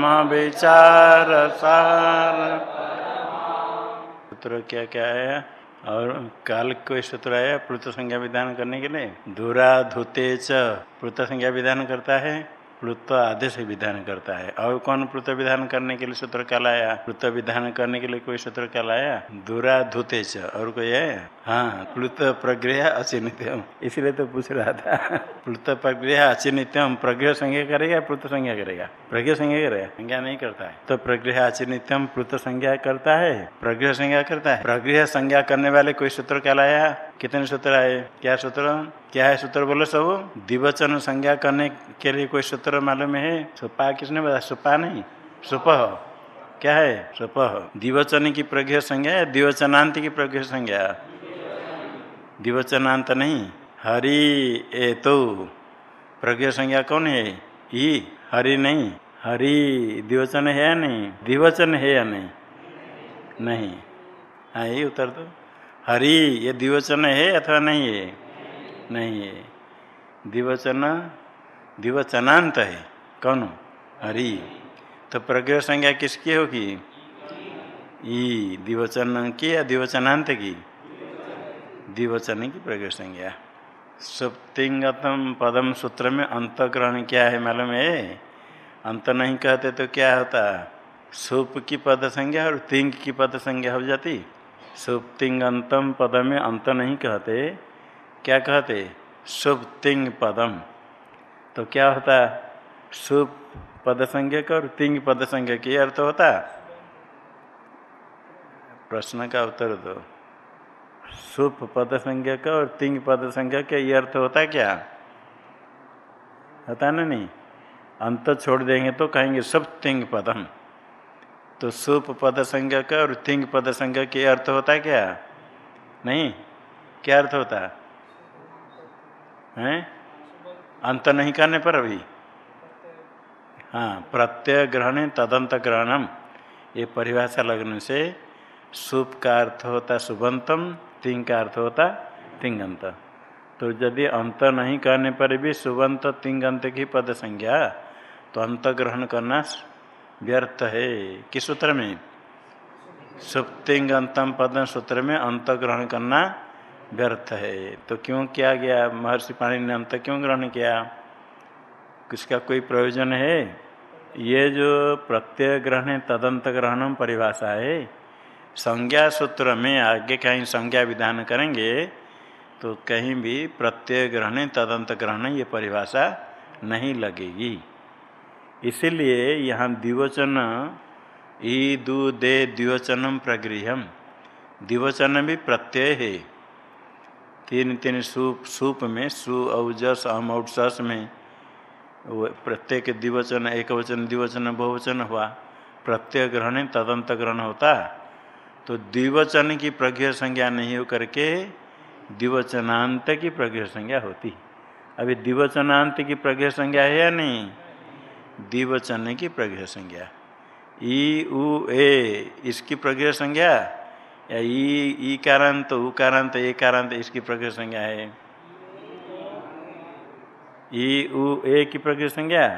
ब्रह्म विचार सार सूत्र क्या क्या है? और काल कोई सूत्र आया पृथ संज्ञा विधान करने के लिए? धुरा धुते च प्लुत संज्ञा विधान करता है प्लुत आदेश विधान करता है। और कौन प्लुत विधान करने के लिए सूत्र काल लाया प्लुत विधान करने के लिए कोई सूत्र काल लाया दूरा धुते और कोई है? हाँ प्लुत प्रग्रह अचिनित्यम। इसलिए तो पूछ रहा था। प्लुत प्रग्रह अचिनित्यम, प्रग्रह संज्ञा करेगा प्लुत संज्ञा करेगा? प्रज्ञा संज्ञा करेगा? संज्ञा नहीं करता है। तो प्रग्रह अचिनित्यम प्लुत संज्ञा करता है? प्रग्रह संज्ञा करता है। प्रग्रह संज्ञा करने वाले कोई सूत्र कहलाया कितने सूत्र आए? क्या सूत्र? क्या है सूत्र बोलो सब? दिवचन संज्ञा करने के लिए कोई सूत्र मालूम है? सुपा किसने बताया सुपा नहीं सुप क्या है? सुप दिवचन की प्रज्ञ संज्ञा है दिवचनांत की प्रज्ञ संज्ञा? दिवचनांत नहीं। हरि ए तो प्रज्ञ संज्ञा कौन है? ई हरि नहीं। हरि दिवचन है या नहीं? दिवचन है या नहीं? नहीं। हाँ यही उत्तर दो। हरि, ये दिवचन है अथवा नहीं है? नहीं है। दिवचन दिवचनांत है। कौन? हरि। तो प्रज्ञ संज्ञा किसकी होगी? ई दिवचन की या दिवचनांत की? दिवचन की प्रज्ञ संज्ञा। सुप्तिंगतम पदम सूत्र में अंतग्रहण क्या है मालूम है? अंत नहीं कहते तो क्या होता? सुप की पद संज्ञा और तिंग की पद संज्ञा हो जाती? सुप्तिंगतम पद में अंत नहीं कहते। क्या कहते? सुप्तिंग पदम तो क्या होता? सुप पद संज्ञा का और तिंग पद संज्ञा की अर्थ होता? प्रश्न का उत्तर दो। सुप पद संज्ञा का और तिंग पद संज्ञा का ये अर्थ होता क्या? होता ना नहीं? अंत छोड़ देंगे तो कहेंगे सब तिंग पदम तो सुप पद संज्ञा का और थिंग पद संज्ञा के अर्थ होता है क्या? नहीं? क्या अर्थ होता है? अंत नहीं करने पर अभी। हाँ प्रत्यय ग्रहण तदंत ग्रहणम। ये परिभाषा लगने से सुप का अर्थ होता सुबंतम तिंग का अर्थ होता तिंगंत तो यदि अंत नहीं करने पर भी सुबंत तिंगंत की पद संज्ञा तो अंत ग्रहण करना व्यर्थ है। किस सूत्र में? सुप्तिंगंतम पद सूत्र में अंत ग्रहण करना व्यर्थ है। तो क्यों किया गया? महर्षि पाणी ने अंत क्यों ग्रहण किया? किसका कोई प्रयोजन है? ये जो प्रत्यय ग्रहण है, तदंत ग्रहणम परिभाषा है। संज्ञा सूत्र में आगे कहीं संज्ञा विधान करेंगे तो कहीं भी प्रत्यय ग्रहण, तदंत ग्रहण, ये परिभाषा नहीं लगेगी। इसीलिए यहाँ द्विवचन, ई, दु, दे, द्विवचनम प्रगृहम द्विवचन भी प्रत्यय है। तीन तीन सूप सूप में, सु औजस अम औसस में वो प्रत्येक द्विवचन एक वचन द्विवचन, बहुवचन हुआ। प्रत्यय ग्रहण तदंत ग्रहण होता। तो द्विवचन की प्रज्ञ संज्ञा नहीं हो करके द्विवचनांत की प्रज्ञ संज्ञा होती। अभी द्विवचनांत की प्रज्ञ संज्ञा है या नहीं? द्विवचन की प्रज्ञ संज्ञा। ई, उ, ए, इसकी प्रज्ञ संज्ञा? या ई ई कारांत, उ कारांत, ए कारांत, इसकी प्रज्ञ संज्ञा है? ई, उ, ए की प्रज्ञ संज्ञा?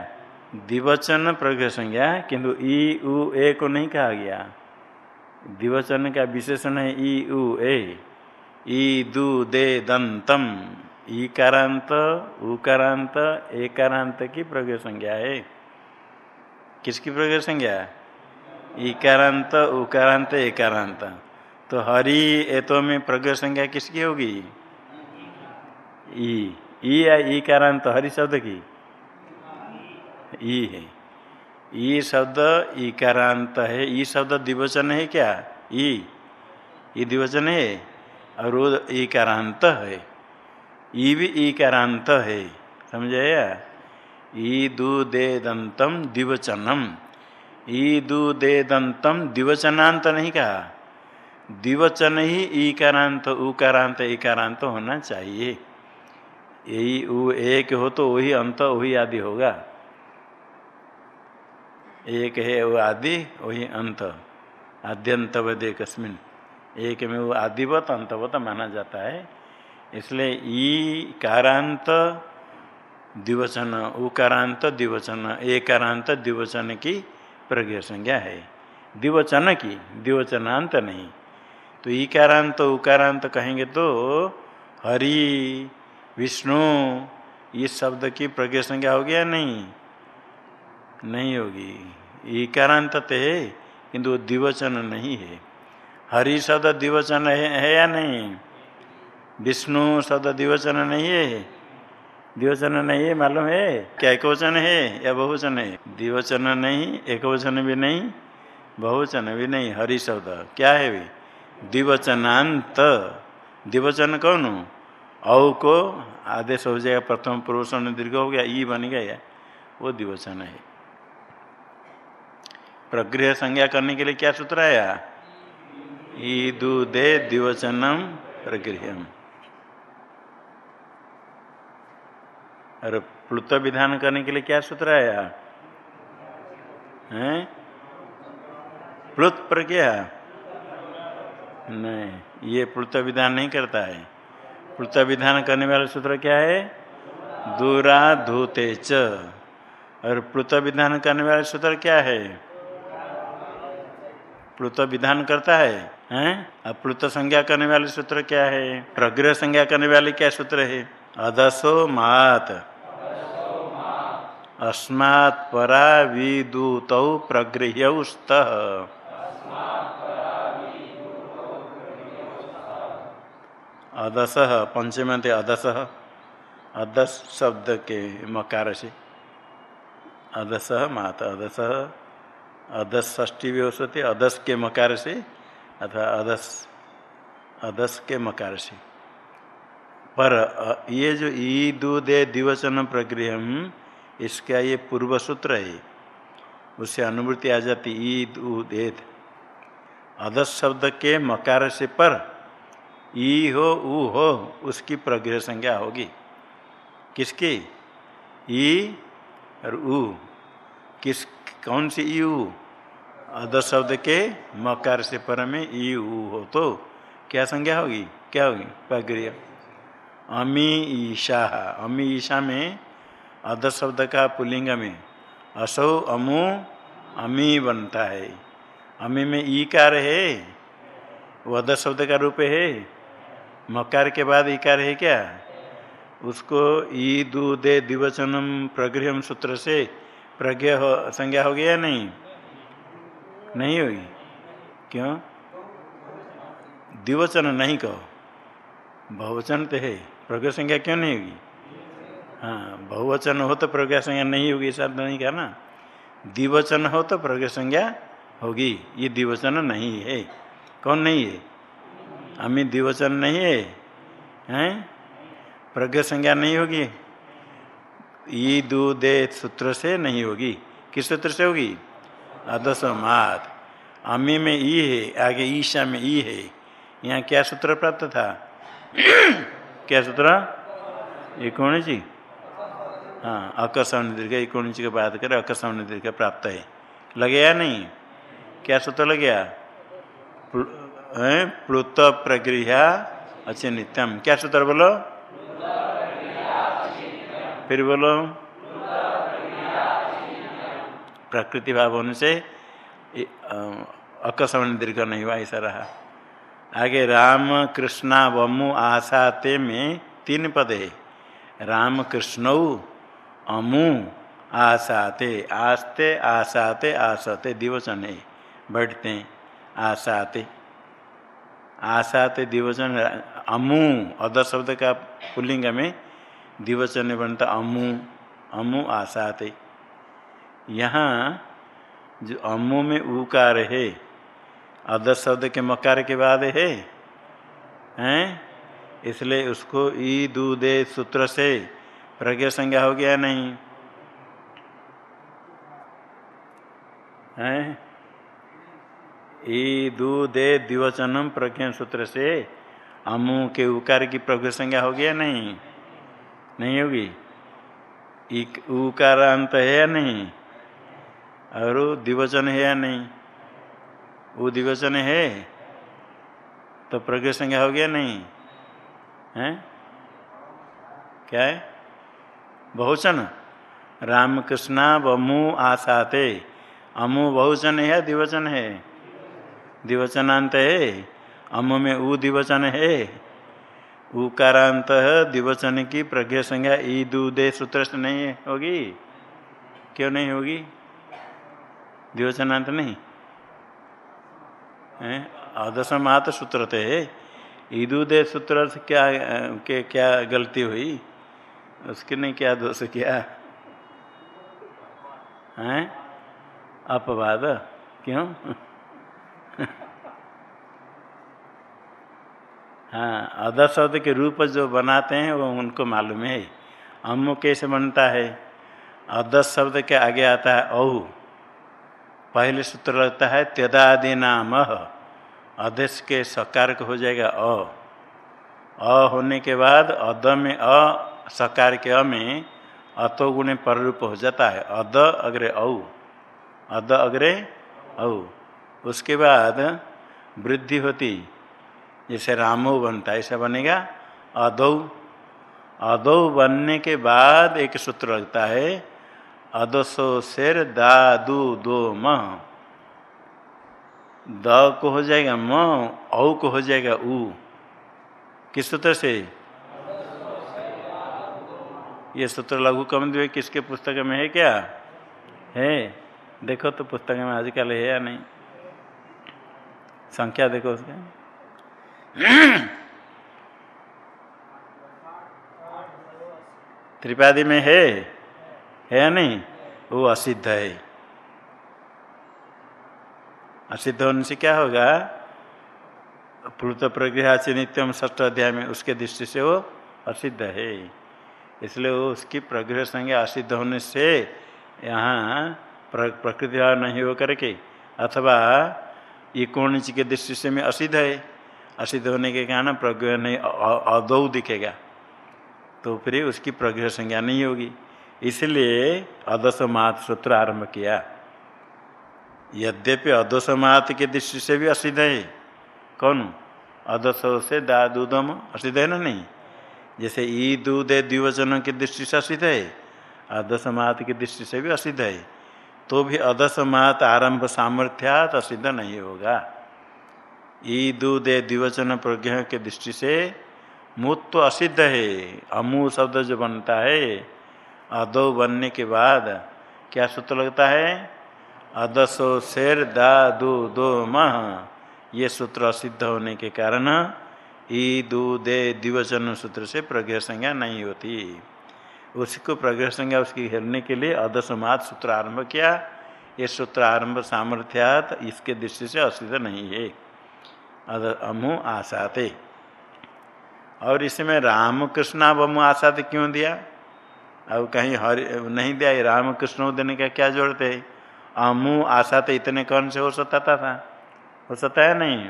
द्विवचन प्रज्ञ संज्ञा, किंतु ई, उ, ए को नहीं कहा गया। द्विवचन का विशेषण है ई, उ, ए। ई, दु, दे दंतम ईकारांत उकारांत एकारांत की प्रज्ञ संज्ञा है। किसकी प्रज्ञ संज्ञा इकारांत, उकारांत, एकारांत। तो हरि एतो में प्रज्ञ संज्ञा किसकी होगी? ई। ई या ईकारांत हरि शब्द की? ई है। ई शब्द ईकारांत है। ई शब्द द्विवचन है क्या? ई। ई दिवचन है? और वो ईकारांत है। ई भी ईकारांत है। समझे ई दु दे दंतम दिवचनम ई दु दे दंतम दिवचनांत नहीं कहा। दिवचन ही ईकारांत उकारांत इकारांत होना चाहिए। यही उ एक हो तो वही अंत, वही आदि होगा। एक है वो आदि, वही अंत। आद्यंतवद एकस्मिन एक में वो आदिवत, अंतवत माना जाता है। इसलिए ई कारांत द्विवचन उकारांत द्विवचन एकारांत द्विवचन की प्रज्ञ संज्ञा है। दिवचन की दिवचनांत नहीं। तो इकारांत उकारांत कहेंगे तो हरि विष्णु इस शब्द की प्रज्ञ संज्ञा होगी या नहीं? नहीं होगी। इकारांत तो है किंतु दिवचन नहीं है। हरि शब्द द्विवचन है, है या नहीं? विष्णु शब्द दिवचन नहीं है। दिवचन नहीं है मालूम है? क्या एक वचन है या बहुवचन है? दिवचन नहीं एक वचन भी नहीं बहुवचन भी नहीं हरि शब्द। क्या है भी दिवचनांत दिवचन कौन औ को आदेश हो जाएगा प्रथम पुरुषण दीर्घ हो गया ई बन गया वो दिवचन है। प्रगृह संज्ञा करने के लिए क्या सूत्र आया? दे दिवचनम प्रगृह और प्लुत विधान करने के लिए क्या सूत्र आया है? प्लुत प्रज्ञा? नहीं, ये प्लुत विधान नहीं करता है। प्लुत विधान करने वाला सूत्र क्या है? दूरा धूते च और प्लुत विधान करने वाला सूत्र क्या है? प्लुत विधान करता है, हैं? अब प्लुत संज्ञा करने वाले सूत्र क्या है? प्रग्रह संज्ञा करने वाले क्या सूत्र है? अदसो मात। अस्मात् परा विदूत प्रगृह्य अदस पंचमते अदस। अदस शब्द के मकार से अदस मात, अदस। अदस ष्टी भी हो सकती अदस के मकार से अथवा अदस अदस के मकार से पर ये जो ई दूदे दिवचन प्रक्रिय इसका ये पूर्व सूत्र है उससे अनुभूति आ जाती ईद उदेद अदस शब्द के मकार से पर ई हो ऊ हो, उसकी प्रगृह संज्ञा होगी। किसकी? ई और ऊ किस, कौन सी ई ऊ अद शब्द के मकार से पर में ई ऊ हो तो क्या संज्ञा होगी? क्या होगी? प्रगृह। अमी ईशा अमी ईशा में अध शब्द का पुलिंग में। असो अमु अमी बनता है। अमी में ई कार है। वो अध शब्द का रूप है। मकार के बाद इकार है क्या? उसको ई दू दे दिवचनम प्रगृहम सूत्र से प्रज्ञ हो, संज्ञा हो गया नहीं? नहीं होगी क्यों? दिवचन नहीं कहो। बहुवचन तो है। प्रज्ञा संज्ञा क्यों नहीं होगी? हाँ बहुवचन हो तो प्रज्ञा संज्ञा नहीं होगी ऐसा नहीं कहा ना दिवचन हो तो प्रज्ञा संज्ञा होगी, ये द्विवचन नहीं है। कौन नहीं है? अमित द्विवचन नहीं है। हैं? प्रज्ञा संज्ञा नहीं होगी। ई, दू, दे, सूत्र से नहीं होगी। किस सूत्र से होगी? अदस मात अमी में ई है, आगे ईशा में ई है। यहाँ क्या सूत्र प्राप्त था? क्या सूत्र? ये कौन जी हाँ अकस्म दीर्घ इकोणिच की बात करें अकस्म दीर्घ प्राप्त है। लगे या नहीं? क्या सूत्र लग गया प्लुत प्रक्रिया अच्छे नित्यम क्या सूत्र बोलो? फिर बोलो। प्रकृति भाव होने से अकस्मण दीर्घ नहीं हुआ, ऐसा रहा। आगे, राम, कृष्णा वमु आसाते में, तीन पद। है राम, कृष्ण अमु आसाते, आस्ते, आसाते, आसते दिवचन है बैठते हैं आसाते। आसाते दिवचन अमु अद शब्द का पुल्लिंग में दिवचन बनता अमु अमु आसाते। यहाँ जो अमु में उकार है अद शब्द के मकार के बाद है, हैं? इसलिए उसको ई दूदे सूत्र से प्रज्ञा संज्ञा हो गया नहीं। है? ई दूदे दिवचनम प्रज्ञा सूत्र से अमु के उकार की प्रज्ञ संज्ञा हो गया नहीं। नहीं होगी? उकार अंत है या नहीं? और दिवचन है या नहीं? वो दिवचन है? तो प्रज्ञा संज्ञा हो गया नहीं। है? क्या है? बहुचन रामकृष्णा वमु आसाते। अमु बहुचन है दिवचन है। दिवचनांत है, अमु में उ दिवचन है। उकारांत दिवचन की प्रज्ञा संज्ञा। ई दूदे सूत्र से नहीं होगी। क्यों नहीं होगी? दिवचनांत नहीं। अदसमात सूत्र थे। ईदुदे सूत्र क्या, के, क्या गलती हुई? उसके नहीं क्या दोष किया? है? अपवाद? क्यों? हाँ अदर शब्द के रूप जो बनाते हैं, वो उनको मालूम है। अम्म कैसे बनता है? अदस शब्द के आगे आता है, औ। पहले सूत्र लगता है त्यदादि नाम अदेश के सकार हो जाएगा अ अ होने के बाद अद में अ सकार के अ में अतो गुणे पर रूप हो जाता है। अद अग्रे औ। अद अग्रे औ। उसके बाद वृद्धि होती। जैसे रामो बनता है, ऐसा बनेगा। अदौ। अदौ बनने के बाद एक सूत्र लगता है, अदसो शेर दा दू म। द को हो जाएगा म, औ को हो जाएगा उ। किस सूत्र से? ये सूत्र लघु कम दिए, किसके पुस्तक में है क्या? है? देखो तो पुस्तक में आजकल है या नहीं? संख्या देखो उसका। त्रिपादी में है? है या नहीं? वो असिद्ध है। असिद्ध होने से क्या होगा? प्लुत प्रग्रह से नित्यम ष्ठ अध्याय में उसके दृष्टि से वो असिद्ध है। इसलिए उसकी प्रग्रह संज्ञा असिद्ध होने से यहाँ प्रकृति नहीं हो करके, अथवा ये के दृष्टि से में असिद्ध है। असिद्ध होने के कारण प्रग्रह नहीं अदौ दिखेगा। तो फिर उसकी प्रग्रह संज्ञा नहीं होगी। इसलिए अदसमात सूत्र आरंभ किया। यद्यपि अदसमात के दृष्टि से भी असिद्ध है। कौन? अदस से दा दूधम असिद्ध है ना नहीं? जैसे ई दूध द्विवचनों की दृष्टि से असिद्ध है अदसमात की दृष्टि से भी असिद्ध है। तो भी अदसमात आरंभ सामर्थ्यात असिद्ध नहीं होगा। ई दूध द्विवचन प्रज्ञ के दृष्टि से मूत तो असिद्ध है, अमू शब्द जो बनता है अदो बनने के बाद क्या सूत्र लगता है? अदसो शेर दा दो दो मह, ये सूत्र असिद्ध होने के कारण ई दू दे द्विवचन सूत्र से प्रज्ञा संज्ञा नहीं होती। उसको प्रज्ञा संज्ञा उसकी हेरने के लिए अदसमात सूत्र आरंभ किया। ये सूत्र आरंभ सामर्थ्यात इसके दृष्टि से असिद्ध नहीं है। अद अमु आसाते। और इसमें राम कृष्णा बमु आसाते क्यों दिया? अब कहीं हरि नहीं दिया राम कृष्ण देने का क्या ज़रूरत है अमु आशा तो इतने कौन से हो सकता था? हो सकता है नहीं।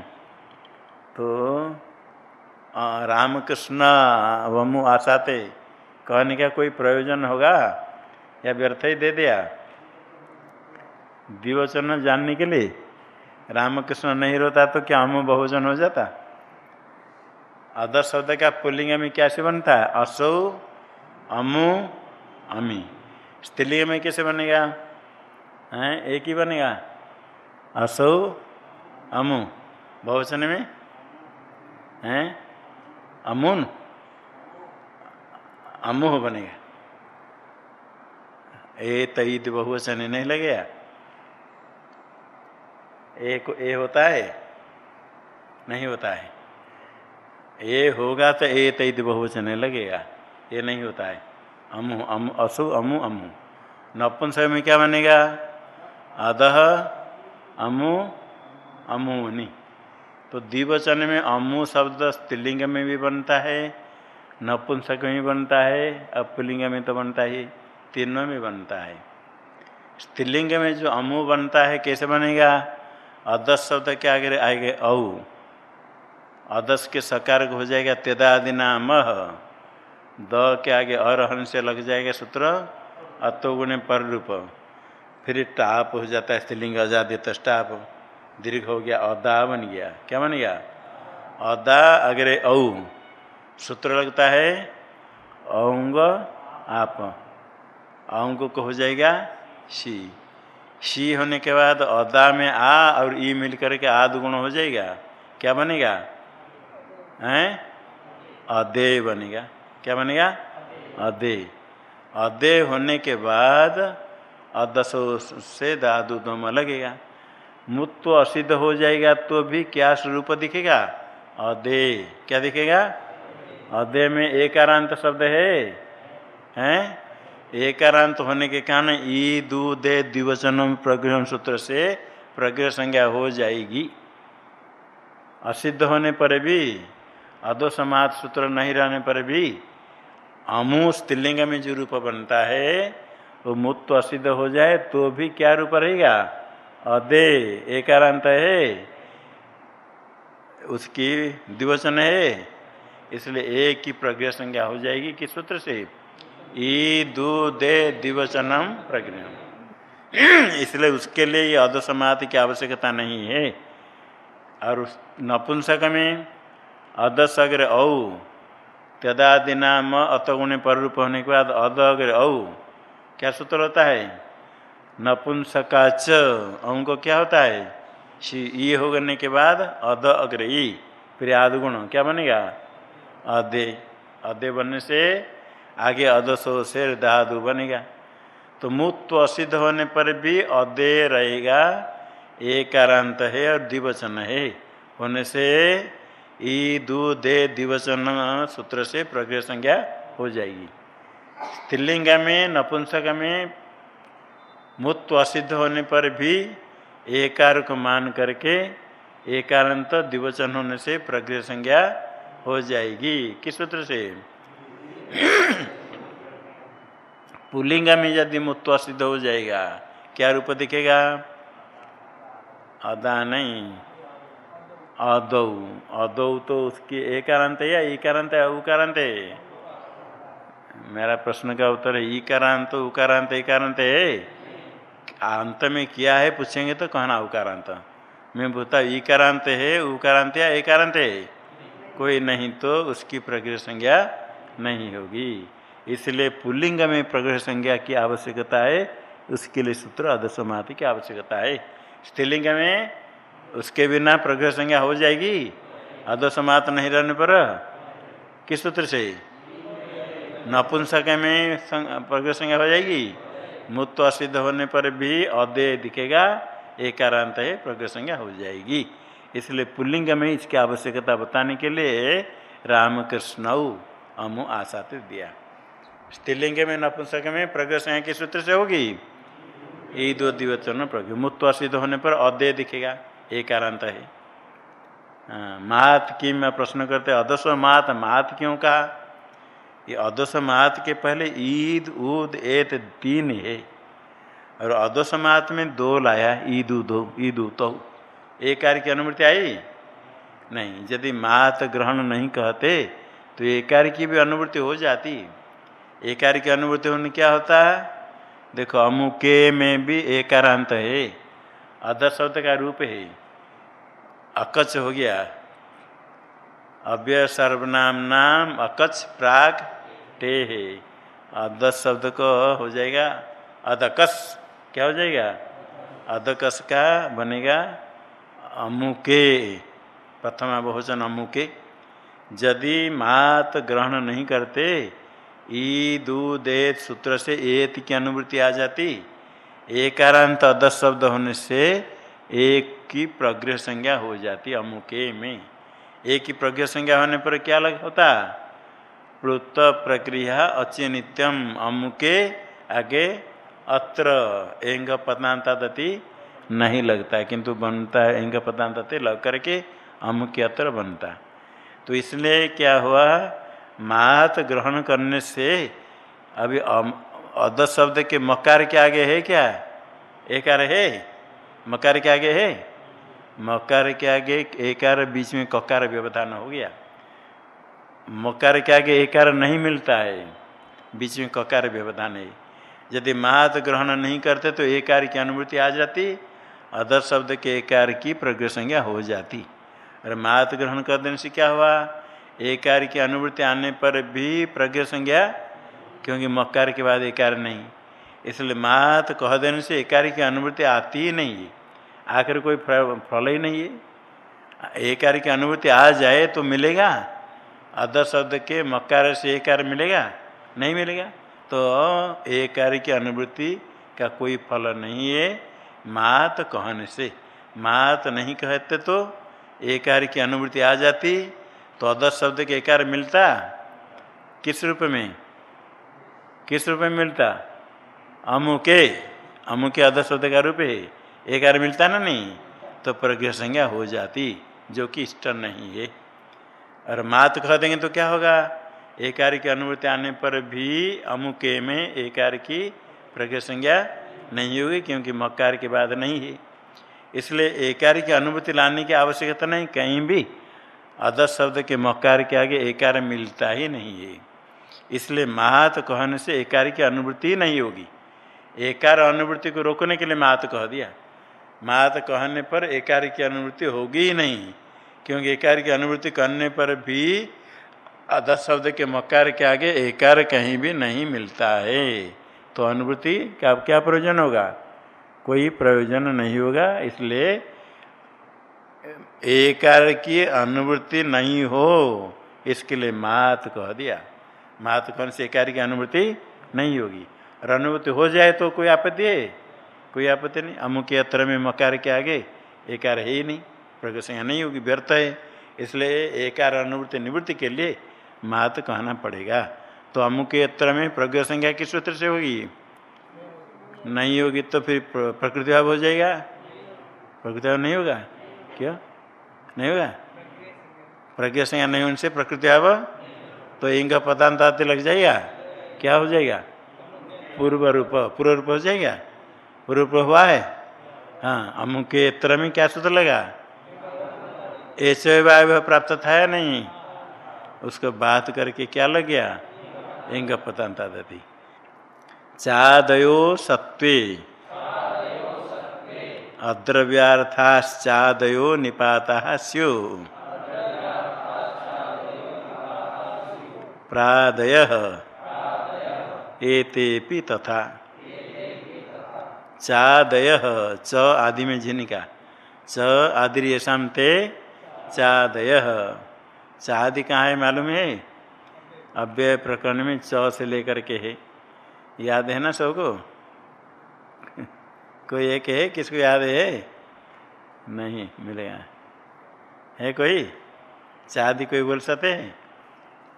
तो राम कृष्ण वमु आशाते कहने का कोई प्रयोजन होगा? या व्यर्थ ही दे दिया? दिवचन जानने के लिए? रामकृष्ण नहीं रोता तो क्या अमु बहुजन हो जाता? अदर शब्द का पुल्लिंग में कैसे बनता है? असो, अमु, अमी। स्त्रीलिंग में कैसे बनेगा? हैं, एक ही बनेगा? असो, अमु। बहुवचन में? हैं? अमुन? अमोह बनेगा ए तईद बहुवचन नहीं लगेगा। ए को ए होता है? नहीं होता है। ए होगा तो ए तईद बहुवचन लगेगा। ये नहीं होता है। अमु अमु असु अमु अमु नपुंसक में क्या बनेगा? अदह अमु अमुनि तो द्विवचन में अमु शब्द स्त्रीलिंग में भी बनता है, नपुंसक में बनता है, अपुलिंग में तो बनता ही, तीनों में बनता है। स्त्रीलिंग में जो अमु बनता है, कैसे बनेगा? अदस शब्द के आगे आएँगे औ। अदस के सकार हो जाएगा तेदादि नाम द के आगे अरहन से लग जाएगा सूत्र, अतोगुण पर रूप फिर टाप हो जाता है स्त्रीलिंग, अजादित टाप दीर्घ हो गया अदा बन गया। क्या बन गया? अदा अग्रे औ। सूत्र लगता है, औंग आप। औंग को हो जाएगा शी। शी होने के बाद अदा में आ और ई मिल करके आद गुण हो जाएगा। क्या बनेगा? हैं? अदे बनेगा। क्या बनेगा? अदे अदे होने के बाद अदसो से दादू दम लगेगा। मुत तो असिद्ध हो जाएगा तो भी क्या स्वरूप दिखेगा? अदे क्या दिखेगा? अदे में एकारांत शब्द है। हैं? एकारांत होने के कारण ई, दू, दे द्विवचन प्रग्रह सूत्र से प्रग्रह संज्ञा हो जाएगी। असिद्ध होने पर भी अधो समात सूत्र नहीं रहने पर भी, अमु स्त्रीलिंग में जो रूप बनता है, वो मुत तो असिद्ध हो जाए तो भी क्या रूप रहेगा? अदे, एकारांत है। उसकी द्विवचन है। इसलिए एक की प्रज्ञा संज्ञा हो जाएगी किस सूत्र से। ई, दु, दे, द्विवचनम, प्रज्ञा। इसलिए उसके लिए ये अध समाधि की आवश्यकता नहीं है। और उस नपुंसक में अदस अग्र औ, तदादि नाम अतगुण पर रूप होने के बाद अद अग्र औ। क्या सूत्र होता है? नपुंसका च को क्या होता है? ई हो करने के बाद अध अग्र, ई, फिर आदि गुण, क्या बनेगा? अदे अदे बनने से आगे अदसो शेर दादु बनेगा। तो मुत तो असिद्ध होने पर भी अदे रहेगा, एकारांत है और द्विवचन है। होने से ई, दु, दे, द्विवचन, सूत्र से प्रक्रिया संज्ञा हो जाएगी। स्त्रीलिंग में, नपुंसक में मुत्व असिद्ध होने पर भी एकार को मान करके एकांत द्विवचन होने से प्रक्रिया संज्ञा हो जाएगी। किस सूत्र से? पुलिंग में यदि मुत्व सिद्ध हो जाएगा, क्या रूप दिखेगा? अदा नहीं। अदौ। अदौ तो उसकी एकांत है या इकारांत है? उकारांत है। मेरा प्रश्न का उत्तर है इकारांत उकारांत, एकारांत है। अंत में क्या है, पूछेंगे तो कहना उकारांत। मैं बोलता, इकारांत है, उकारांत या एकारांत है? कोई नहीं तो उसकी प्रग्रह संज्ञा नहीं होगी। इसलिए पुल्लिंग में प्रग्रह संज्ञा की आवश्यकता है, उसके लिए सूत्र अधसमाधि की आवश्यकता है। स्त्रीलिंग में उसके बिना प्रग्रह संज्ञा हो जाएगी? अधसमात नहीं रहने पर? किस सूत्र से? नपुंसक में प्रग्रह संज्ञा हो जाएगी? मुत्व असिद्ध होने पर भी अदय दिखेगा, एकारांत है प्रग्रह संज्ञा हो जाएगी। इसलिए पुल्लिंग में इसकी आवश्यकता बताने के लिए रामकृष्ण अमु आशाते दिया। स्त्रीलिंग में, नपुंसक में प्रग्रह संज्ञा किस सूत्र से होगी। ये दो दिवचन प्रज्ञ, मुत्व असिद्ध होने पर अदय दिखेगा, एकारांत है। महात की मैं प्रश्न करते अदस मात मात क्यों कहा? ये अदस मात के पहले ईद, उद, एत तीन है। और अदस मात में दो लाया, ईद, उदो, ईद, उतो। एक कार्य की अनुमति आई? नहीं। यदि मात ग्रहण नहीं कहते तो एक कार्य की भी अनुभूति हो जाती। एक कार्य की अनुभूति होने क्या होता है? देखो, अमुके में भी एकारांत है। अध शब्द का रूप है। अकच हो गया। अव्यय सर्वनाम नाम अकच प्राग टे है अध शब्द को हो जाएगा अधकस क्या हो जाएगा? अधकस का बनेगा अमुके। प्रथमा बहुचन अमुके। यदि मात ग्रहण नहीं करते, ई दूदेत सूत्र से एत की अनुवृत्ति आ जाती। एकारांत अध शब्द होने से एक की प्रग्रह संज्ञा हो जाती अमुके में। एक ही प्रज्ञा संज्ञा होने पर क्या लग होता? प्लुत प्रक्रिया अच्य नित्यम अमुके आगे अत्र, एंग पदांतादति नहीं लगता, किंतु बनता है, एंग पदांतते लग करके अमुके अत्र बनता। तो इसलिए क्या हुआ? मात ग्रहण करने से अभी अद शब्द के मकार के आगे है क्या? एकार है? मकार के आगे है? मकार के आगे एकार बीच में ककार व्यवधान हो गया। मकार के आगे एकार नहीं मिलता है, बीच में ककार व्यवधान है। यदि महात ग्रहण नहीं करते तो एकार की अनुभूति आ जाती, अदर शब्द के एकार की प्रज्ञ संज्ञा हो जाती। और महात ग्रहण कर देने से क्या हुआ? एकार की अनुभूति आने पर भी प्रज्ञ संज्ञा, क्योंकि मकार के बाद एकार नहीं। इसलिए मात कह देने से एकारी की अनुभूति आती ही नहीं। है आखिर कोई फल ही नहीं है। एक एकार की अनुभूति आ जाए तो मिलेगा। अध शब्द के मकार से एक एकार मिलेगा, नहीं मिलेगा। तो एक एकार की अनुभूति का कोई फल नहीं है मात कहने से। मात नहीं कहते तो एक एकार की अनुभूति आ जाती। तो अदर शब्द के एक एकार मिलता। किस रूप में? किस रूप में मिलता? अमुके। अमुके अदर शब्द का रूप है। एकार मिलता ना नहीं तो प्रज्ञ संज्ञा हो जाती, जो कि इष्ट नहीं है। और मात कह देंगे तो क्या होगा? एकार की अनुभूति आने पर भी अमुके में एक एकार की प्रज्ञा संज्ञा नहीं होगी, क्योंकि मकार के बाद नहीं है। इसलिए एकार की अनुभूति लाने की आवश्यकता नहीं, कहीं भी अदर शब्द के मकार के आगे एकार मिलता ही नहीं है। इसलिए महात कहने से एकार की अनुभूति नहीं होगी। एकार अनुभूति को रोकने के लिए महात कह दिया। महात कहने पर एकार की अनुभूति होगी ही नहीं, क्योंकि एकार की अनुभूति करने पर भी अदर शब्द के मकार के आगे एकार कहीं भी नहीं मिलता है। तो अनुभूति का क्या प्रयोजन होगा? कोई प्रयोजन नहीं होगा, इसलिए एकार की अनुवृत्ति नहीं हो, इसके लिए मात कह दिया। मात कौन से एकार की अनुभूति नहीं होगी? और अनुभूति हो जाए तो कोई आपत्ति है? कोई आपत्ति नहीं। अमुक अत्र में मकार के आगे एकार है ही नहीं। प्रगति नहीं होगी व्यर्थ है। इसलिए एकार अनुवृत्ति निवृत्ति के लिए मात कहना पड़ेगा। तो अमुक अत्र में प्रज्ञा संज्ञा किस सूत्र से होगी? नहीं होगी तो फिर प्रकृति भाव हो जाएगा? प्रकृति भाव नहीं होगा? क्या? नहीं होगा? प्रज्ञा संज्ञा नहीं होने से प्रकृति भाव? तो इंग पदांत लग जाएगा? क्या हो जाएगा? पूर्व रूप पूर्व रूप हो जाएगा? रूप हुआ है? हाँ अमुक यत्र में क्या सूत्र लगा? ऐसे वायु प्राप्त था या नहीं? उसको बात करके क्या लग गया? इंग पतांता दती। चादयो सत्वे अद्रव्यार्थाश्चादयो निपाता स्यु प्रादय। एतेपि तथा। चादय, च आदि में झिनिका। च आदि ये ते चादय। चादि कहाँ है मालूम है? अव्यय प्रकरण में च से लेकर के है। याद है ना सबको? कोई एक है? किसको याद है? नहीं, मिलेगा। है कोई? चादी कोई बोल सकते हैं?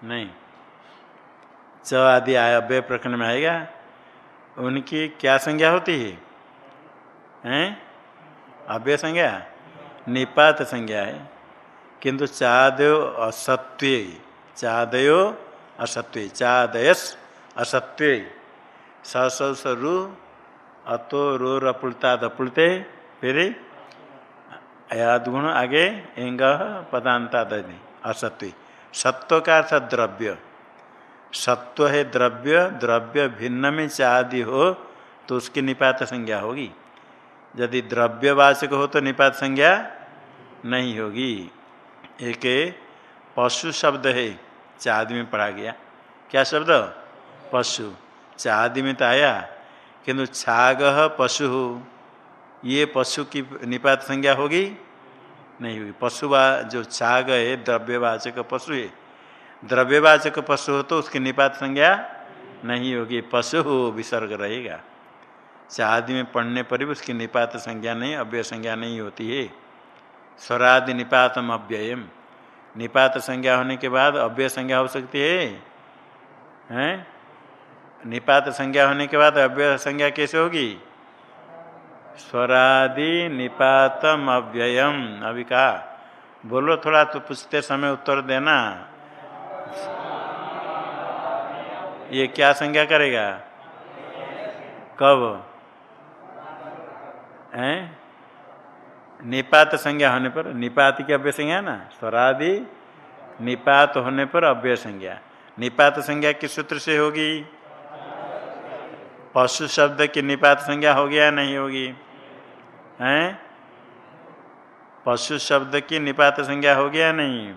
नहीं। च आदि अव्यय प्रकरण में आएगा। उनकी क्या संज्ञा होती है? हैं? अव्यय संज्ञा? निपात संज्ञा है। किंतु चादयो असत्व चादयो असत्व चादयस असत्व स रु अतो रो रपुलता दपुलते। फिर याद गुण आगे पदांता दधि असत्व सत्व का अर्थ द्रव्य। सत्व है द्रव्य। द्रव्य भिन्न में चादि हो तो उसकी निपात संज्ञा होगी। यदि द्रव्यवाचक हो तो निपात संज्ञा नहीं होगी। एक पशु शब्द है, चादि में पढ़ा गया। क्या शब्द? पशु। चादि में तो आया, किंतु छाग पशु। हो ये पशु की निपात संज्ञा होगी? नहीं होगी। पशु जो छाग है, द्रव्यवाचक पशु है। द्रव्यवाचक पशु हो तो उसकी निपात संज्ञा नहीं होगी। पशु हो विसर्ग रहेगा। चादि में पढ़ने पर भी उसकी निपात संज्ञा नहीं, अव्यय संज्ञा नहीं होती है। स्वरादि निपातम अव्ययम। निपात संज्ञा होने के बाद अव्यय संज्ञा हो सकती है। हैं? निपात संज्ञा होने के बाद अव्यय संज्ञा कैसे होगी? स्वरादि निपातम अव्ययम। अभी कहा, बोलो, थोड़ा तो पूछते समय उत्तर देना। ये क्या संज्ञा करेगा? कब? हैं? निपात संज्ञा होने पर, निपात की अव्यय संज्ञा ना? स्वरादि निपात होने पर अव्यय संज्ञा। निपात संज्ञा किस सूत्र से होगी? पशु शब्द की निपात संज्ञा हो गया नहीं होगी? हैं? पशु शब्द की निपात संज्ञा हो गया नहीं?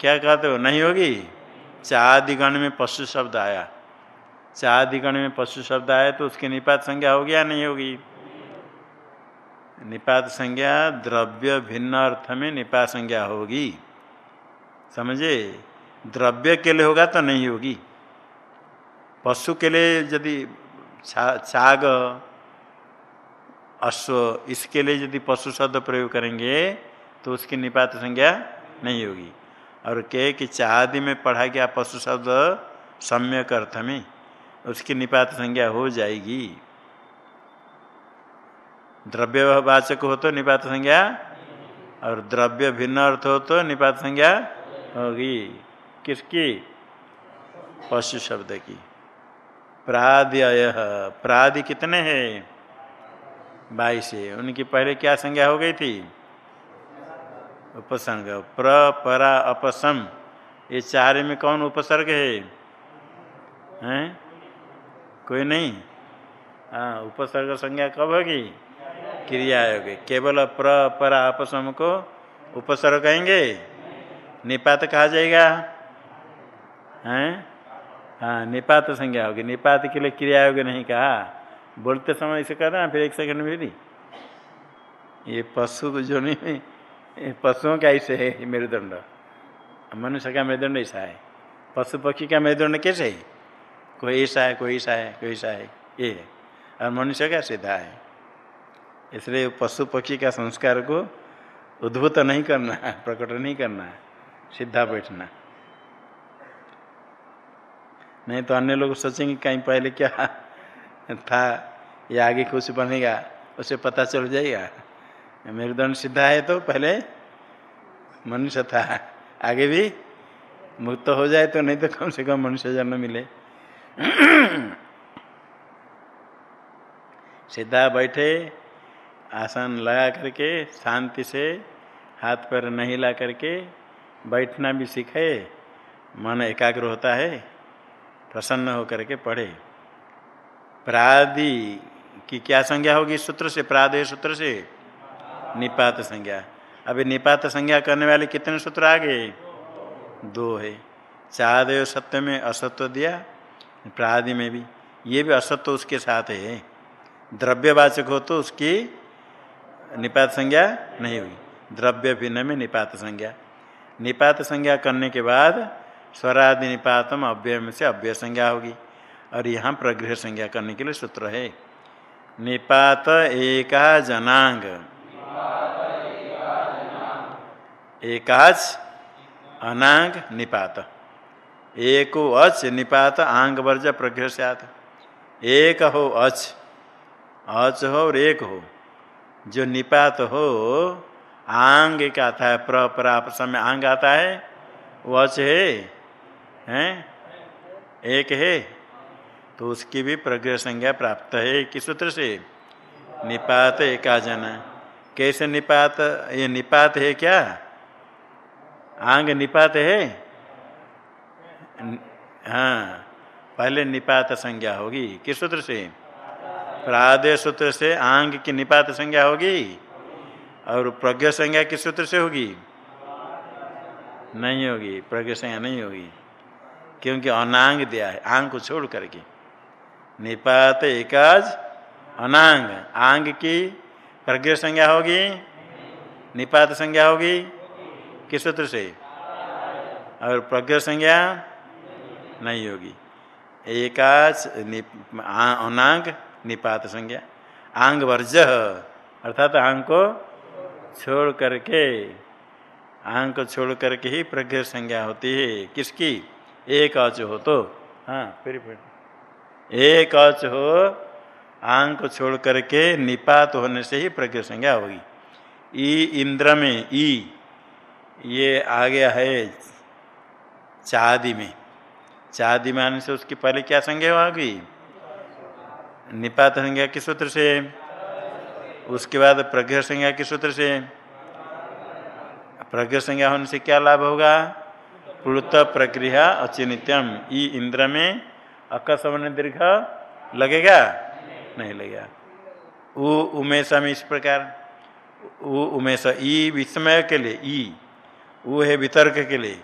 क्या कहते हो? नहीं होगी? चादिगण में पशु शब्द आया। चादिगण में पशु शब्द आए तो उसकी निपात संज्ञा होगी या नहीं होगी? निपात संज्ञा द्रव्य भिन्न अर्थ में निपात संज्ञा होगी। समझे? द्रव्य के लिए होगा तो नहीं होगी। पशु के लिए यदि छाग, अश्व, इसके लिए यदि पशु शब्द प्रयोग करेंगे तो उसकी निपात संज्ञा नहीं होगी। और कहे कि चादी में पढ़ा गया पशु शब्द सम्यक अर्थ में उसकी निपात संज्ञा हो जाएगी। द्रव्यवाचक हो तो निपात संज्ञा और द्रव्य भिन्न अर्थ हो तो निपात संज्ञा होगी। किसकी? पशु शब्द की। प्राद्यय। प्रादि कितने हैं? बाईस है। उनकी पहले क्या संज्ञा हो गई थी? उपसर्ग प्र, परा, अपसम। ये चार में कौन उपसर्ग है? हैं? कोई नहीं? हाँ उपसर्ग संज्ञा कब होगी? क्रिया होगी। केवल प्र, परा अपसम को उपसर्ग कहेंगे? निपात कहा जाएगा? हैं? हाँ निपात संज्ञा होगी। निपात के लिए क्रिया होगी, नहीं कहा। बोलते समय इसे करना फिर एक सेकंड में भी ये पशु जो नहीं पशुओं का ऐसे है, मेरुदंड। मनुष्य का मेरुदंड ऐसा है। पशु पक्षी का मेरुदंड कैसे है? कोई ऐसा है, कोई ऐसा है, कोई ऐसा है। ये है। और मनुष्य का सीधा है। इसलिए पशु पक्षी का संस्कार को उद्भुत नहीं करना प्रकट नहीं करना सीधा बैठना नहीं तो अन्य लोग सोचेंगे, कहीं पहले क्या था, या आगे कुछ बनेगा, उसे पता चल जाएगा। मेरुदंड सीधा है तो पहले मनुष्य था, आगे भी मुक्त हो जाए तो नहीं तो कम से कम मनुष्य जन्म मिले। सीधा बैठे, आसन लगा करके, शांति से हाथ पैर नहीं ला करके बैठना भी सीखे, मन एकाग्र होता है, प्रसन्न होकर के पढ़े। प्रादि की क्या संज्ञा होगी सूत्र से? प्रादय सूत्र से? निपात संज्ञा। अभी निपात संज्ञा करने वाले कितने सूत्र आ गए दो है। चादय सत्य में असत्व दिया प्रादि में भी। ये भी असत्व उसके साथ है। द्रव्यवाचक हो तो उसकी निपात संज्ञा नहीं हुई। द्रव्य भिन्न में निपात संज्ञा। निपात संज्ञा करने के बाद स्वरादि निपातम अव्यय से अव्यय संज्ञा होगी। और यहाँ प्रगृह संज्ञा करने के लिए सूत्र है। निपात एका जनांग। एकाच अनांग निपात। एको अच, निपात आंग वर्ज प्रगृह से एक हो अच अच हो और एक हो। जो निपात हो, आंग एक आता है, प्र प्राप समय आंग आता है, वो अच है, हैं? एक है। तो उसकी भी प्रग्रह संज्ञा प्राप्त है किस सूत्र से। निपात एका जन कैसे निपात, ये निपात है क्या? आंग निपात है? हाँ पहले निपात संज्ञा होगी। किस सूत्र से? प्रादय सूत्र से आंग की निपात संज्ञा होगी। और प्रज्ञ संज्ञा किस सूत्र से होगी? नहीं होगी, प्रज्ञ संज्ञा नहीं होगी। क्योंकि अनांग दिया है, आंग को छोड़ करके। निपात एकाज अनांग, आंग की प्रज्ञ संज्ञा होगी। निपात संज्ञा होगी। किस सूत्र से? और प्रज्ञ संज्ञा नहीं होगी। एकाच अनांग, निपात संज्ञा। आंग वर्ज अर्थात आंग को छोड़ करके, आंग को छोड़ करके ही प्रज्ञ संज्ञा होती है। किसकी? एक अच हो तो। हाँ फिर फिर। एक अच हो, आंग को छोड़ करके निपात होने से ही प्रज्ञ संज्ञा होगी। ई इंद्र में, ई, ये आ गया है चादी में। चादी में से उसकी पहले क्या संज्ञा होगी निपात संज्ञा किस सूत्र से? उसके बाद प्रज्ञ संज्ञा किस सूत्र से? प्रज्ञ संज्ञा होने से क्या लाभ होगा? प्लुत प्रक्रिया अचिनित्यम। ई इंद्र में अकस्मण दीर्घ लगेगा? नहीं लगेगा। उ उमेश में इस प्रकार। उ उमेश ई विस्मय के लिए। ई। उ है वितर्क के लिए।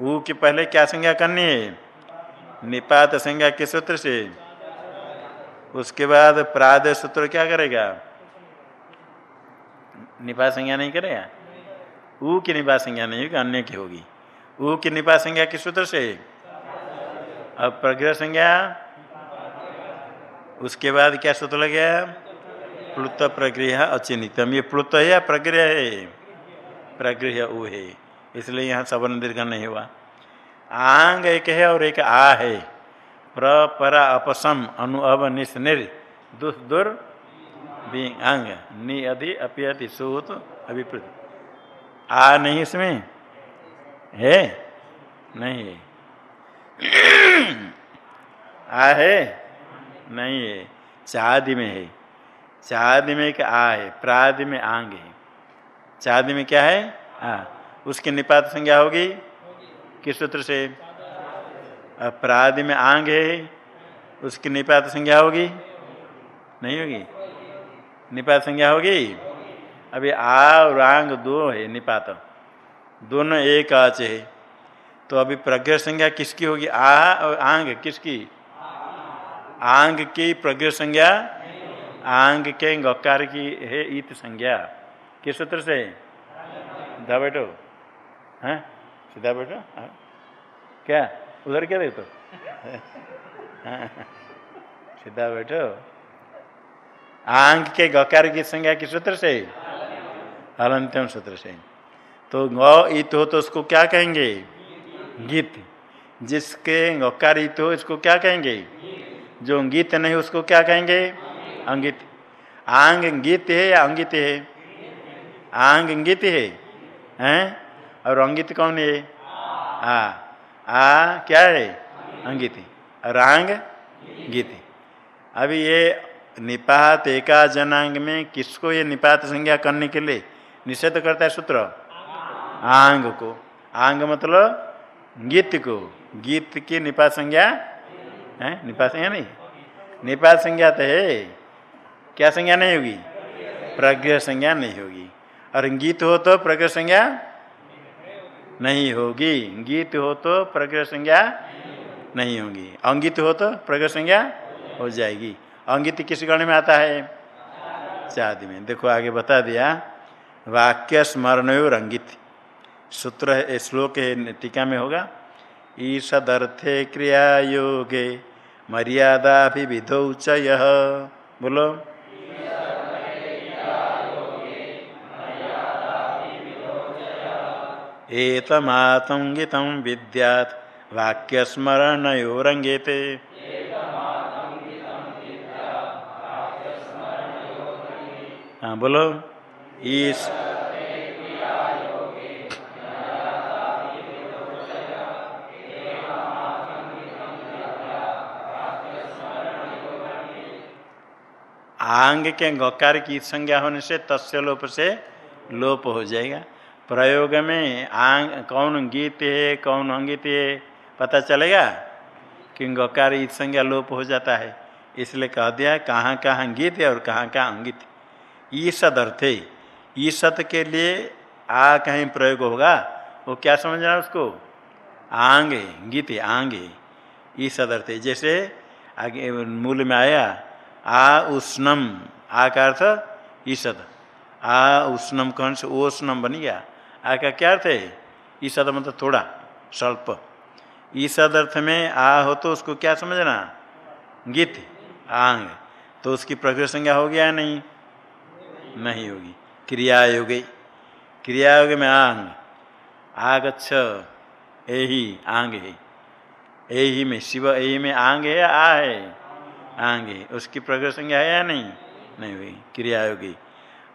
उ के पहले क्या संज्ञा करनी? है निपात संज्ञा किस सूत्र से। उसके बाद प्राद सूत्र क्या करेगा? निपात संज्ञा नहीं करेगा? ऊ की निपात संज्ञा नहीं होगी, अन्य की होगी। ऊ की निपात संज्ञा किस सूत्र से। अब प्रग्रह संज्ञा। उसके बाद क्या सूत्र लग गया प्लुत प्रगृह अचिनितम ये प्लुत है या प्रगृह है? प्रगृह ऊ है। इसलिए यहाँ सवर्ण दीर्घ नहीं हुआ। आंग एक है और एक आ है। प्र, परा, अपसम, अनु निर, दुस, दुर अंग, नि, अधि, अपियति, सुत, अभिप्रुत। आ नहीं इसमें? है? नहीं है। आ है? नहीं है। चादि में है। चादि में एक आ है। प्रादि में आंग है। चादि में क्या है? आ। उसकी निपात संज्ञा होगी? किस सूत्र से? अपराध में आंग है। उसकी निपात संज्ञा होगी? नहीं होगी। निपात संज्ञा होगी? अभी आ और आंग दो है, निपात। दोनों एक आच है। तो अभी प्रज्ञा संज्ञा किसकी होगी? आ और आंग किसकी? आंग की प्रज्ञा संज्ञा? आंग के गकार की है इत संज्ञा। किस सूत्र से? सीधा बैठो हैं? सीधा बैठो। हाँ? क्या? उधर क्या देखो सीधा बैठो। आंग के गकार की संज्ञा किस सूत्र से हलंत्यम सूत्र से तो गौ ईत हो तो उसको क्या कहेंगे? गीत। जिसके गकारित हो, इसको क्या कहेंगे? जो गीत नहीं, उसको क्या कहेंगे? अंगित। आंग गीत है या अंगित है? आंग गीत है। हैं? और अंगित कौन है? आ आ, क्या है? अंगित। और आंग गीत। अभी ये निपात एका जनांग में किसको ये निपात संज्ञा करने के लिए निषेध करता है सूत्र? आंग को। आंग मतलब गीत को। गीत की निपात संज्ञा? है? निपात संज्ञा नहीं। निपात संज्ञा तो है। क्या संज्ञा नहीं होगी? प्रज्ञ संज्ञा नहीं होगी। और गीत हो तो प्रज्ञ संज्ञा नहीं होगी। गीत हो तो प्रज्ञ संज्ञा नहीं होगी। अंगित हो तो प्रज्ञ संज्ञा हो जाएगी। अंगित किस गण में आता है? चाद में। देखो आगे बता दिया। वाक्य स्मरण रंगित सूत्र है श्लोक है, टीका में होगा। ईषदर्थे क्रिया योगे मर्यादा भी विधौ बोलो। एतमातंगित विद्यात वाक्य स्मरण योरंगेते हाँ बोलो। ईश आंग के गकार की संज्ञा होने से तस्य लोप से लोप हो जाएगा। प्रयोग में आंग, कौन गीत है, कौन अंगित है, पता चलेगा? कि गकार ईद संज्ञा लोप हो जाता है। इसलिए कह दिया, कहाँ कहाँ गीत है और कहाँ कहाँ अंगित। ईसद अर्थ। है ईसत के लिए आ कहीं प्रयोग होगा? वो क्या समझना उसको? आंग गीत आंग ईसद अर्थ। है जैसे आगे मूल में आया, आ उष्णम, आ का अर्थ ईसद आ उष्णम कौन से? ओष्णम बन गया। आ का क्या अर्थ है? ईसद मतलब थोड़ा, स्वल्प। ईसद अर्थ में आ हो तो उसको क्या समझना? गीत, आंग। तो उसकी प्रकृति संज्ञा हो गया नहीं? नहीं होगी। क्रिया योगे क्रिया योग में आंग। आगच्छ यही आंग है। यही में शिव यही में आंग है आ है? आंग है। उसकी प्रगत संज्ञा है या नहीं? नहीं हुई क्रिया होगी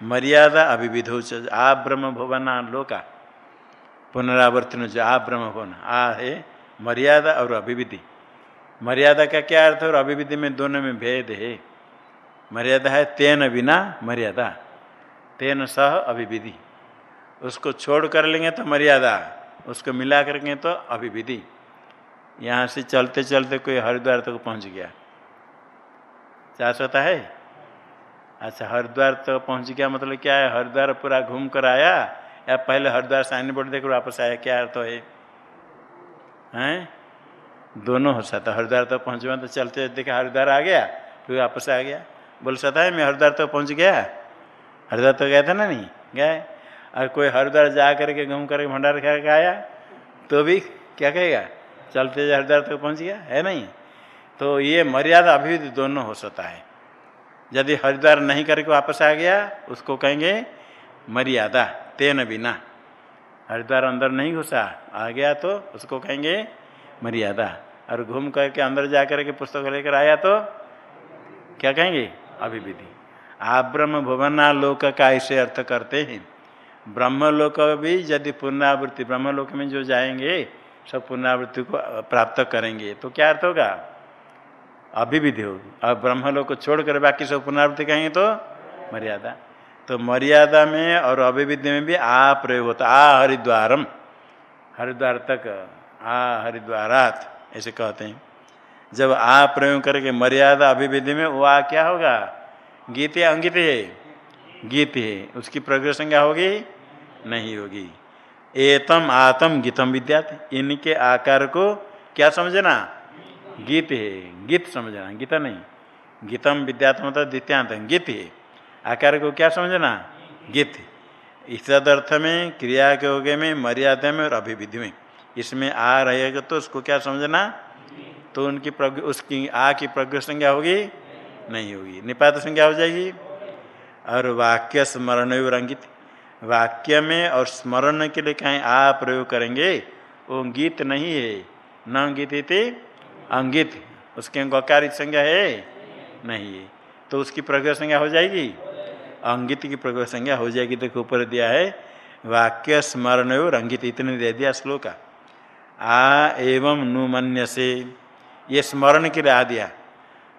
मर्यादा अभिविधो आ ब्रह्म भुवना लोका। पुनरावर्तन जो आ ब्रह्म भवन। आ है मर्यादा और अभिविधि। मर्यादा का क्या अर्थ है? और अभिविधि में दोनों में भेद है। मर्यादा है तेन बिना मर्यादा। तेन सह अभिविधि। उसको छोड़ कर लेंगे तो मर्यादा। उसको मिला करके तो अभिविधि। यहाँ से चलते चलते कोई हरिद्वार तक पहुँच गया। चार्ज होता है? अच्छा हरिद्वार तो पहुँच गया मतलब क्या है, हरिद्वार पूरा घूम कर आया, या पहले हरिद्वार साइन बोर्ड देखकर वापस आया, क्या अर्थ है? हैं? दोनों हो सकता हरिद्वार तो गया तो चलते देखा हरिद्वार आ गया, फिर वापस आ गया। बोल सकता है, मैं हरिद्वार तो पहुँच गया? हरिद्वार तो गया था ना नहीं? गए। और कोई हरिद्वार जा करके, घूम करके भंडार खा के आया तो भी क्या कहेगा? चलते हरिद्वार तक तो पहुँच गया, है नहीं? तो ये मर्यादा अभी दोनों हो सकता है। यदि हरिद्वार नहीं करके वापस आ गया, उसको कहेंगे मर्यादा, तेन बिना। हरिद्वार अंदर नहीं घुसा, आ गया तो उसको कहेंगे मर्यादा। और घूम करके अंदर जा करके पुस्तक लेकर आया तो क्या कहेंगे? अभिविधि। आप ब्रह्म भुवना लोक का ऐसे अर्थ करते हैं। ब्रह्मलोक भी यदि पुनरावृत्ति, ब्रह्मलोक में जो जाएँगे, सब पुनरावृत्ति को प्राप्त करेंगे तो क्या अर्थ होगा? अभिविधि होगी अब ब्रह्मलोक को छोड़कर बाकी सब पुनरावृत्ति कहेंगे तो मर्यादा। तो मर्यादा में और अभिविधि में भी आ प्रयोग होता। आ हरिद्वारम। हरिद्वार तक, आ हरिद्वारात, ऐसे कहते हैं। जब आ प्रयोग करके मर्यादा अभिविधि में, वो आ क्या होगा? गीत या अंगित है। गीत है। उसकी प्रग्र संज्ञा होगी? नहीं होगी। एतम आतम गीतम विद्यात। इनके आकार को क्या समझना? गीत है, गीत समझना, गीता नहीं। गीतम विद्यात मतलब द्वितीयांत गीत है। आकार को क्या समझना? गीत। इस अर्थ में, क्रिया के होगे में, मर्यादा में और अभिविधि में। इसमें आ रहेगा तो उसको क्या समझना? तो उनकी प्रग, उसकी आ की प्रज्ञ संज्ञा होगी? नहीं होगी। निपात संज्ञा हो जाएगी। और वाक्य स्मरण रंगित। वाक्य में और स्मरण के लिए कहीं आ प्रयोग करेंगे, वो गीत नहीं है। न गीत अंगित। उसके गकारित संज्ञा है? नहीं है। तो उसकी प्रज्ञा संज्ञा हो जाएगी? अंगित की प्रज्ञा संज्ञा हो जाएगी। देखो, ऊपर दिया है, वाक्य स्मरण और अंगित, इतने दे दिया श्लोक। आ एवं नुमन्य से ये स्मरण के लिए आ दिया।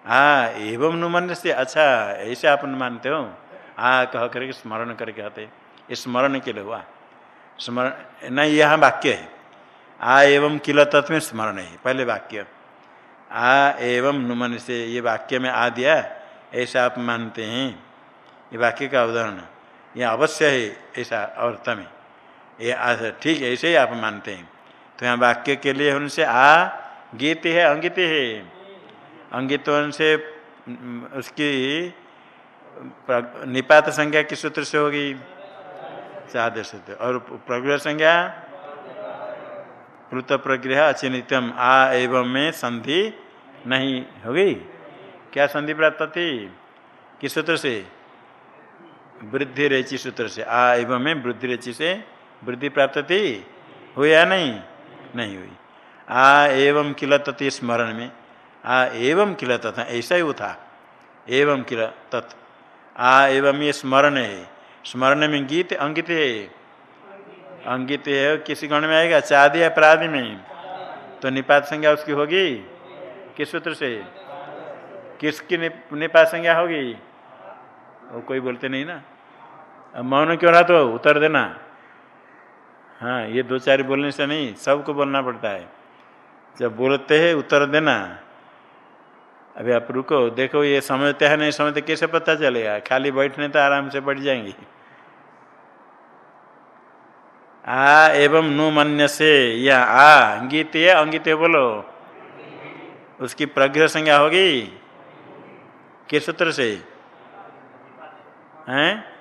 आ एवं नुमन्य से अच्छा ऐसे आप मानते हो? आ कह करके स्मरण करके आते। ये स्मरण के लिए हुआ। स्मरण, नहीं, यहाँ वाक्य है। आ एवं किल तत्व स्मरण है, पहले वाक्य। आ एवं नुमन से ये वाक्य में आ दिया ऐसा आप मानते हैं। ये वाक्य का उदाहरण ये अवश्य है, ऐसा अर्थ में। ये ठीक है ऐसे ही आप मानते हैं। तो यहाँ वाक्य के लिए उनसे आ, गीत है, अंगित है। अंगित से उसकी निपात संज्ञा किस सूत्र से होगी? चादर सूत्र। और प्रग्रह संज्ञा प्लुत प्रग्रह अचिनित्यम आ एवं में संधि नहीं होगी। क्या संधि प्राप्त थी किस सूत्र से? वृद्धि रेचि सूत्र से। आ एवं में वृद्धि रेचि से वृद्धि प्राप्त थी हुई या नहीं? नहीं हुई। आ एवं किल तथि स्मरण में। आ एवं किल तथा ऐसा ही वो था। एवं किल तत्। आ एवं ये स्मरण। है स्मरण में गीत अंकित है। अंकित है, किसी गण में आएगा? चादी या प्रादि में। तो निपात संज्ञा उसकी होगी? किस सूत्र से? किसकी निपात संज्ञा होगी? वो कोई बोलते नहीं ना। अब मौन क्यों रहा तो उत्तर देना। हाँ ये दो चार बोलने से नहीं, सबको बोलना पड़ता है। जब बोलते हैं, उत्तर देना। अभी आप रुको, देखो ये समझते हैं, नहीं समझते, कैसे पता चलेगा? खाली बैठने तो आराम से बैठ जाएँगे। आ एवं नु मन्य से या आ, अंगित है अंगित बोलो। उसकी प्रग्रह संज्ञा होगी? किस सूत्र से? हैं?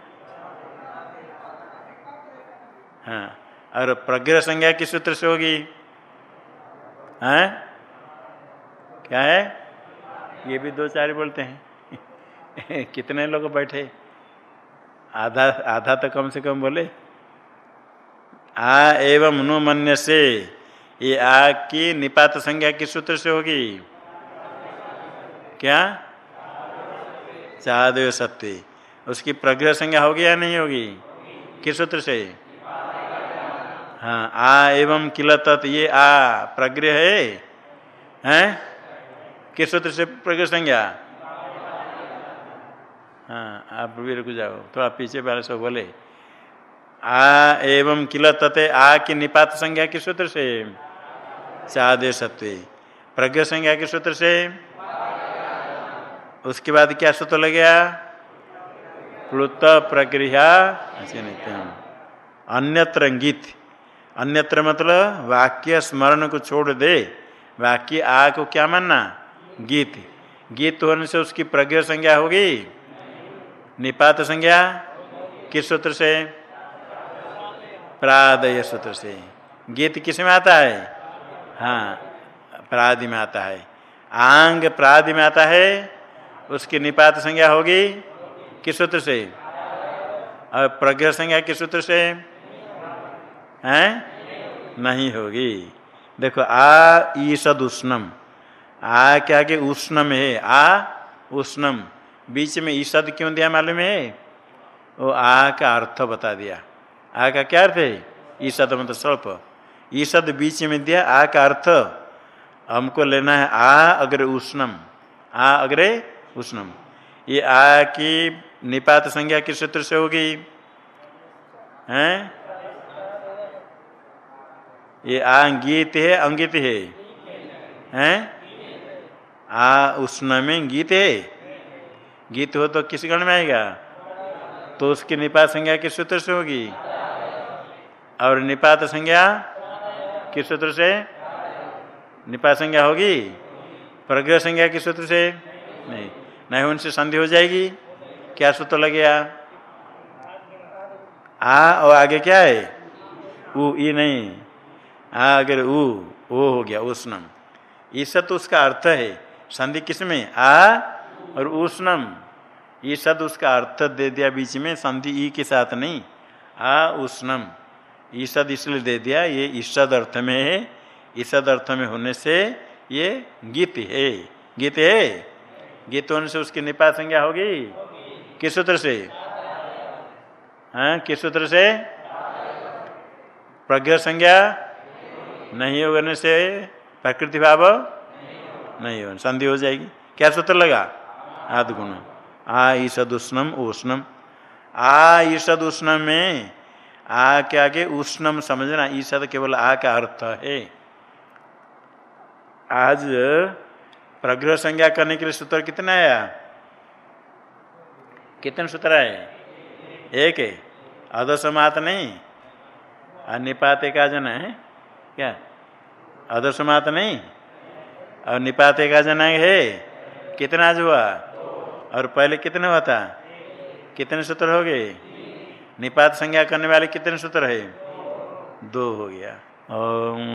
हाँ और प्रग्रह संज्ञा किस सूत्र से होगी? हैं? क्या है? ये भी दो चार बोलते हैं। कितने लोग बैठे? आधा आधा तो कम से कम बोले। आ एवं नु मन्य से ये आ की निपात संज्ञा किस सूत्र से होगी? क्या? चादेव सत्य उसकी प्रग्रह संज्ञा होगी या नहीं होगी? किस सूत्र से? हाँ आ एवं किल तत् ये आ प्रग्रह है। हैं? किस सूत्र से प्रग्रह संज्ञा? हाँ आप भी रुक जाओ तो आप पीछे वाले सब बोले। आ एवं किल तथे आ की निपात संज्ञा के सूत्र से? चादे सत्व। प्रज्ञ संज्ञा के सूत्र से? उसके बाद क्या सूत्र लग गया? प्लुत प्रक्रिया अन्यत्र गीत अन्यत्र मतलब वाक्य स्मरण को छोड़ दे। वाक्य आ को क्या मानना? गीत। गीत होने से उसकी प्रज्ञ संज्ञा होगी। निपात संज्ञा किस सूत्र से? प्रादय सूत्र से। गीत किसमें आता है? हाँ प्रादि में आता है। आंग प्रादि में आता है, उसकी निपात संज्ञा होगी किस सूत्र से? और प्रज्ञा संज्ञा किस सूत्र से? हैं? नहीं होगी। देखो, आ ईसद उष्णम। आ क्या के उष्णम है। आ, उष्णम। बीच में ईसद क्यों दिया मालूम है? वो आ का अर्थ बता दिया। आ का क्या अर्थ है? ईसद मतलब स्वल्प। ईसद बीच में दिया आ का अर्थ, हमको लेना है आ अग्र उष्णम। आ अग्रे उष्णम। ये आ की निपात संज्ञा किस सूत्र से होगी? हैं? ये आंगीत है, अंगित है। हैं? आ उष्ण में गीत है। गीत हो तो किस गण में आएगा? तो उसकी निपात संज्ञा किस सूत्र से होगी? और निपात संज्ञा किस सूत्र से? निपात संज्ञा होगी? प्रग्रह संज्ञा किस सूत्र से? नहीं। नहीं, उनसे संधि हो जाएगी। क्या सूत्र लगेगा? आ और आगे क्या है? उ ई नहीं। आ अगर उ ओ हो गया, उष्णम। ईसत उसका अर्थ है। संधि किसमें आ और उष्णम। ईसद उसका अर्थ दे दिया बीच में, संधि ई के साथ नहीं। आ उष्णम। ईसद इसलिए दे दिया, ये ईसद अर्थ में है। ईसद अर्थ में होने से ये गीत है। गीत है? गीत होने से उसकी निपात संज्ञा होगी? किस सूत्र से? हाँ किस सूत्र से? प्रज्ञा संज्ञा? नहीं होने से प्रकृति भाव? नहीं हो संधि हो जाएगी। क्या सूत्र लगा? आद गुण। आ ईषद उष्णम। उष्णम आ ईषद उष्णम में आ के आगे उष्णम समझना ईषद केवल आ का अर्थ है। आज प्रग्रह संज्ञा करने के लिए सूत्र कितना आया? कितने सूत्र आए? एक है। अधसमात नहीं। अनिपात का जन है। क्या? अधसमात नहीं। और निपात का जन है। कितना आज हुआ? और पहले कितने हुआ था? कितने सूत्र हो गए? निपात संज्ञा करने वाले कितने सूत्र है? दो हो गया। और